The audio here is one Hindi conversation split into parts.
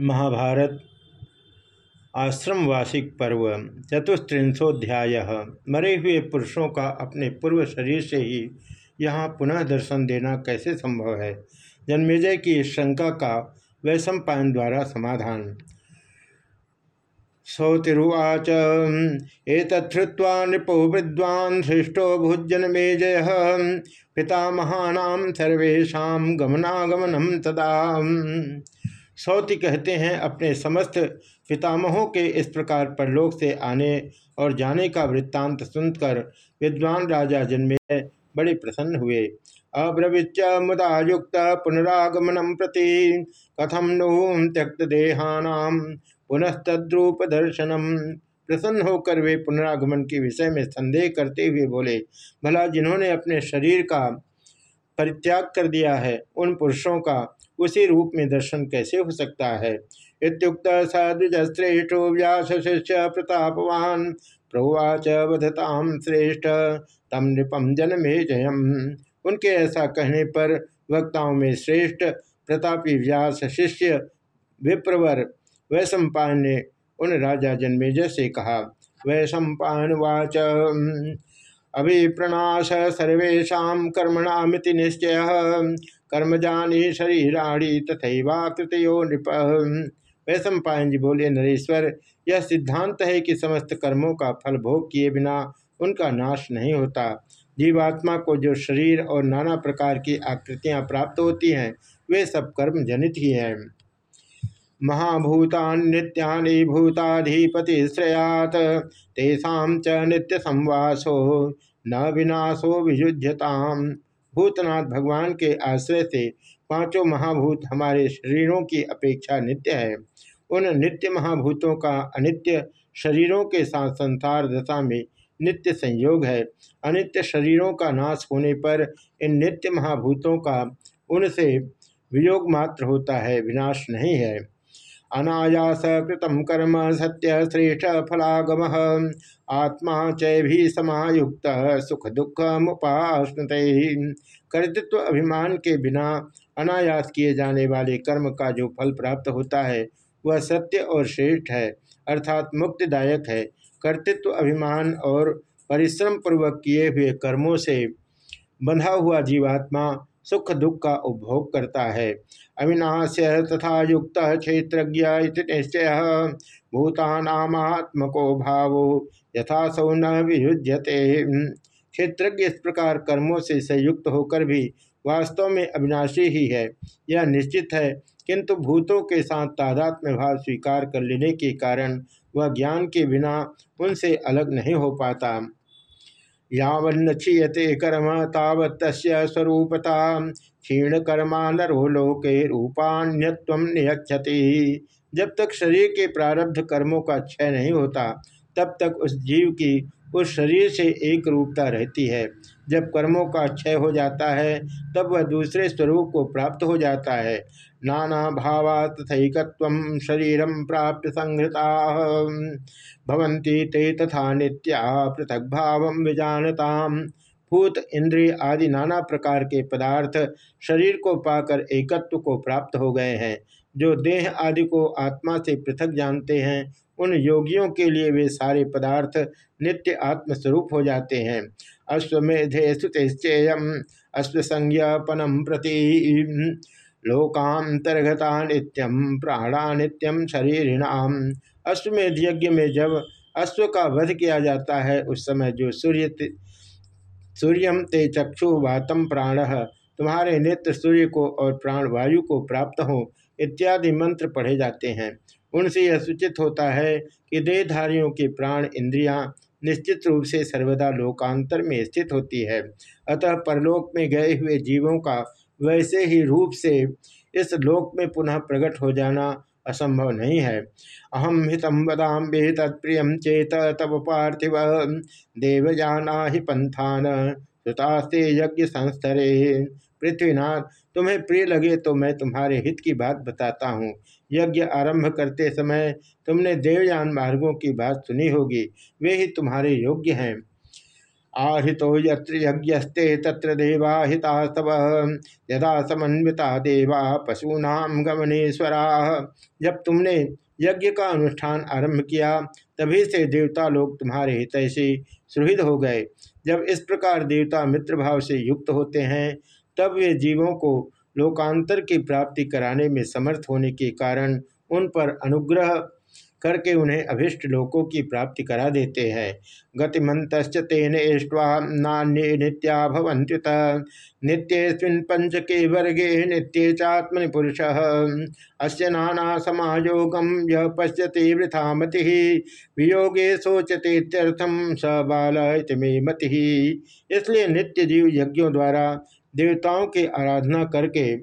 महाभारत आश्रमवासिक पर्व, चतुस्त्रिंशोध्याय। मरे हुए पुरुषों का अपने पूर्व शरीर से ही यहाँ पुनः दर्शन देना कैसे संभव है? जन्मेजय की इस शंका का वैशंपायन द्वारा समाधान। सौतिरुवाच एतत्वा नृपो विद्वान् हृष्टो भुजन्मेजय पितामहानां सर्वेशा गमनागमनम तदा। सौति कहते हैं अपने समस्त पितामहों के इस प्रकार परलोक से आने और जाने का वृत्तांत सुनकर विद्वान राजा जन्मे बड़े प्रसन्न हुए। अब्रवीच मुदा युक्त पुनरागमनम प्रति कथम नु त्यक्त देहानाम पुनस्तद्रूप दर्शनम प्रसन्न होकर वे पुनरागमन के विषय में संदेह करते हुए बोले, भला जिन्होंने अपने शरीर का परित्याग कर दिया है। उन पुरुषों का उसी रूप में दर्शन कैसे हो सकता है? इतुक्त सद्विजश्रेष्ठो व्यास शिष्य प्रतापवान। प्रभुवाच वधताम श्रेष्ठ तम नृपम जन्मे जयम। उनके ऐसा कहने पर वक्ताओं में श्रेष्ठ प्रतापी व्यास शिष्य विप्रवर वैशंपायन ने उन राजा जन्मेजय से कहा वैशंपायन वाच। अभिप्रणाश सर्वेशा कर्मणामिति निश्चय। कर्मजानी शरीराणी तथैवाकृतयो नृप। वैशम पायन जी बोले, नरेश्वर, यह सिद्धांत है कि समस्त कर्मों का फल भोग किए बिना उनका नाश नहीं होता। जीवात्मा को जो शरीर और नाना प्रकार की आकृतियाँ प्राप्त होती हैं, वे सब कर्म जनित ही हैं। महाभूतान नित्यानि भूताधिपति श्रेयात तेषा च नित्य संवासो न विनाशो वियुध्यताम भूतनाथ भगवान के आश्रय से पाँचों महाभूत हमारे शरीरों की अपेक्षा नित्य है। उन नित्य महाभूतों का अनित्य शरीरों के साथ संसार दशा में नित्य संयोग है। अनित्य शरीरों का नाश होने पर इन नित्य महाभूतों का उनसे वियोग मात्र होता है, विनाश नहीं है। अनायास कृतम कर्म सत्य श्रेष्ठ फलागम। आत्मा चैभी समायुक्त, सुख दुख मुपाश्नते कर्तृत्व अभिमान के बिना अनायास किए जाने वाले कर्म का जो फल प्राप्त होता है, वह सत्य और श्रेष्ठ है, अर्थात मुक्तिदायक है। कर्तृत्व अभिमान और परिश्रम पूर्वक किए हुए कर्मों से बंधा हुआ जीवात्मा सुख दुख का उपभोग करता है। अविनाश्य तथा युक्त क्षेत्र निश्चय। भूतानात्मको भाव यथा सौ न वियुज्यते। क्षेत्रज्ञ इस प्रकार कर्मों से संयुक्त होकर भी वास्तव में अविनाशी ही है। यह निश्चित है, किंतु भूतों के साथ तादात्म्य भाव स्वीकार कर लेने के कारण वह ज्ञान के बिना उनसे अलग नहीं हो पाता। यावन्न क्षीयते कर्म तावत स्वरूपता क्षीण कर्मा नरो लोके रूपान्यत्व नियक्षति जब तक शरीर के प्रारब्ध कर्मों का क्षय नहीं होता, तब तक उस जीव की उस शरीर से एक रूपता रहती है। जब कर्मों का क्षय हो जाता है, तब वह दूसरे स्वरूप को प्राप्त हो जाता है। नाना भावा तथकत्व शरीरम प्राप्त संहृता। भवंती ते तथा नित्या पृथक भाव विजानता भूत, इंद्रिय आदि नाना प्रकार के पदार्थ शरीर को पाकर एकत्व को प्राप्त हो गए हैं। जो देह आदि को आत्मा से पृथक जानते हैं, उन योगियों के लिए वे सारे पदार्थ नित्य आत्मस्वरूप हो जाते हैं। अश्वेधे सुतेश्चेयम अश्वसंज्ञापनम प्रति लोकांतर्गता नित्यम प्राणा नित्यम शरीरिणाम। अश्वमेध यज्ञ में जब अश्व का वध किया जाता है, उस समय जो सूर्य सूर्यम ते चक्षु वातम प्राण, तुम्हारे नेत्र सूर्य को और प्राण वायु को प्राप्त हो इत्यादि मंत्र पढ़े जाते हैं। उनसे यह सूचित होता है कि देहधारियों के प्राण इंद्रियाँ निश्चित रूप से सर्वदा लोकांतर में स्थित होती है। अतः परलोक में गए हुए जीवों का वैसे ही रूप से इस लोक में पुनः प्रकट हो जाना असंभव नहीं है। अहम हितम वदाम बे तत्प्रिय चेत तब पार्थिव। देवजाना ही पंथान सुतास्ते यज्ञ संस्तरे पृथ्वीनाथ, तुम्हें प्रिय लगे तो मैं तुम्हारे हित की बात बताता हूँ। यज्ञ आरंभ करते समय तुमने देवयान मार्गों की बात सुनी होगी, वे ही तुम्हारे योग्य हैं। आहितो यत्र यज्ञस्ते तत्र देवा हितास्तव यदा समन्विता देवा पशूनाम गमनेश्वरा। जब तुमने यज्ञ का अनुष्ठान आरंभ किया, तभी से देवता लोग तुम्हारे हित से सुहृद हो गए। जब इस प्रकार देवता मित्र भाव से युक्त होते हैं तब वे जीवों को लोकांतर की प्राप्ति कराने में समर्थ होने के कारण उन पर अनुग्रह करके उन्हें अभिष्ट लोकों की प्राप्ति करा देते हैं। गतिमंत तेन एष्ट्वा नान्य नित्या भवंत्युत नित्यस्मिन पंच के वर्गे नित्य चात्मनि पुरुष। अस्य नाना समायोगम पश्यति वृथा मति वियोगे सोचते स बाल मति। इसलिए नित्य जीव यज्ञों द्वारा देवताओं की आराधना करके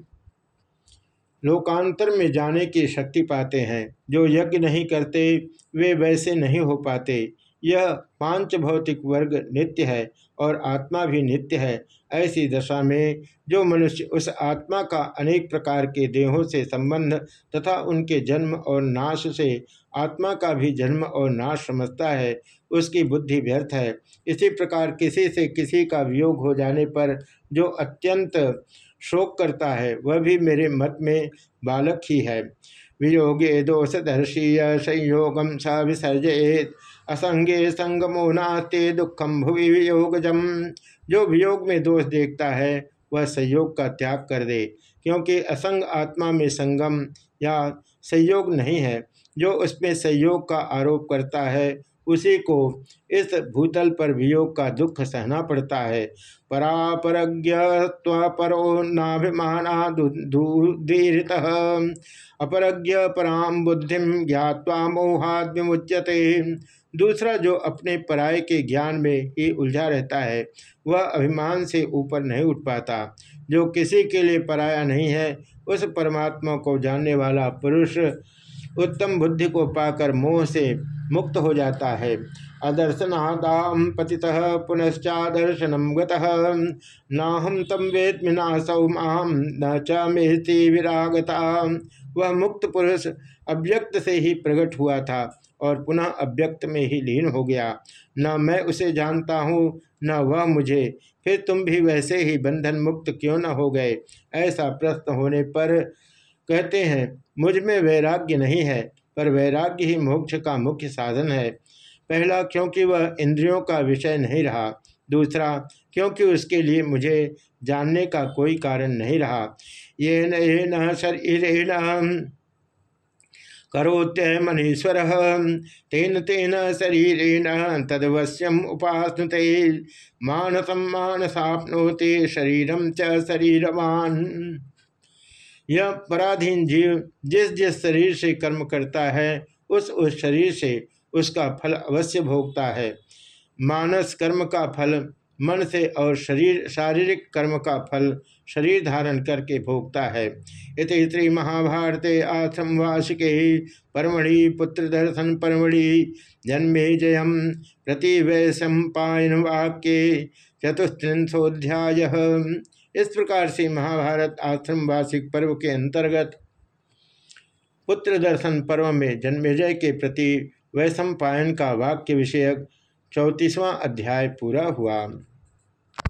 लोकांतर में जाने की शक्ति पाते हैं। जो यज्ञ नहीं करते, वे वैसे नहीं हो पाते। यह पाँच भौतिक वर्ग नित्य है और आत्मा भी नित्य है। ऐसी दशा में जो मनुष्य उस आत्मा का अनेक प्रकार के देहों से संबंध तथा उनके जन्म और नाश से आत्मा का भी जन्म और नाश समझता है, उसकी बुद्धि व्यर्थ है। इसी प्रकार किसी से किसी का वियोग हो जाने पर जो अत्यंत शोक करता है, वह भी मेरे मत में बालक ही है। वियोगे दोषदर्शीय संयोगम स विसर्जयेत। असंगे संगमो नास्ते दुखम भुवि वियोगजम जो वियोग में दोष देखता है, वह संयोग का त्याग कर दे, क्योंकि असंग आत्मा में संगम या संयोग नहीं है। जो उसमें संयोग का आरोप करता है उसी को इस भूतल पर वियोग का दुख सहना पड़ता है। परापरज्ञ परो नाभिमानादीरित अपरज्ञ पराम बुद्धि ज्ञावा मोहाद विमुच्यते। दूसरा जो अपने पराय के ज्ञान में ही उलझा रहता है, वह अभिमान से ऊपर नहीं उठ पाता। जो किसी के लिए पराया नहीं है, उस परमात्मा को जानने वाला पुरुष उत्तम बुद्धि को पाकर मोह से मुक्त हो जाता है। अदर्शनादाम पति पुनश्चादर्शनम गहम तम वेद सौ माम न च मेहती विरागता। वह मुक्त पुरुष अव्यक्त से ही प्रकट हुआ था और पुनः अव्यक्त में ही लीन हो गया। न मैं उसे जानता हूँ, न वह मुझे। फिर तुम भी वैसे ही बंधन मुक्त क्यों न हो गए? ऐसा प्रश्न होने पर कहते हैं मुझमें वैराग्य नहीं है, पर वैराग्य ही मोक्ष का मुख्य साधन है। पहला, क्योंकि वह इंद्रियों का विषय नहीं रहा। दूसरा, क्योंकि उसके लिए मुझे जानने का कोई कारण नहीं रहा। ये न शरीर करोत्य, मनीश्वर, तेन तेन शरीर तदवश्यम उपासनुते। मानसम मानसापनोते शरीरम च शरीरवान। यह पराधीन जीव जिस जिस शरीर से कर्म करता है, उस उस शरीर से उसका फल अवश्य भोगता है। मानस कर्म का फल, मन से और शरीर, शारीरिक कर्म का फल शरीर धारण करके भोगता है। इत श्री महाभारते वार्षिके परमणि पुत्र दर्शन परमणि जन्मे जयम प्रति वैशंपायन वाक्य चतुस्त्रिंशोध्याय इस प्रकार से महाभारत आश्रम वार्षिक पर्व के अंतर्गत पुत्र दर्शन पर्व में जन्मेजय के प्रति वैशंपायन का वाक्य विषयक चौंतीसवां अध्याय पूरा हुआ।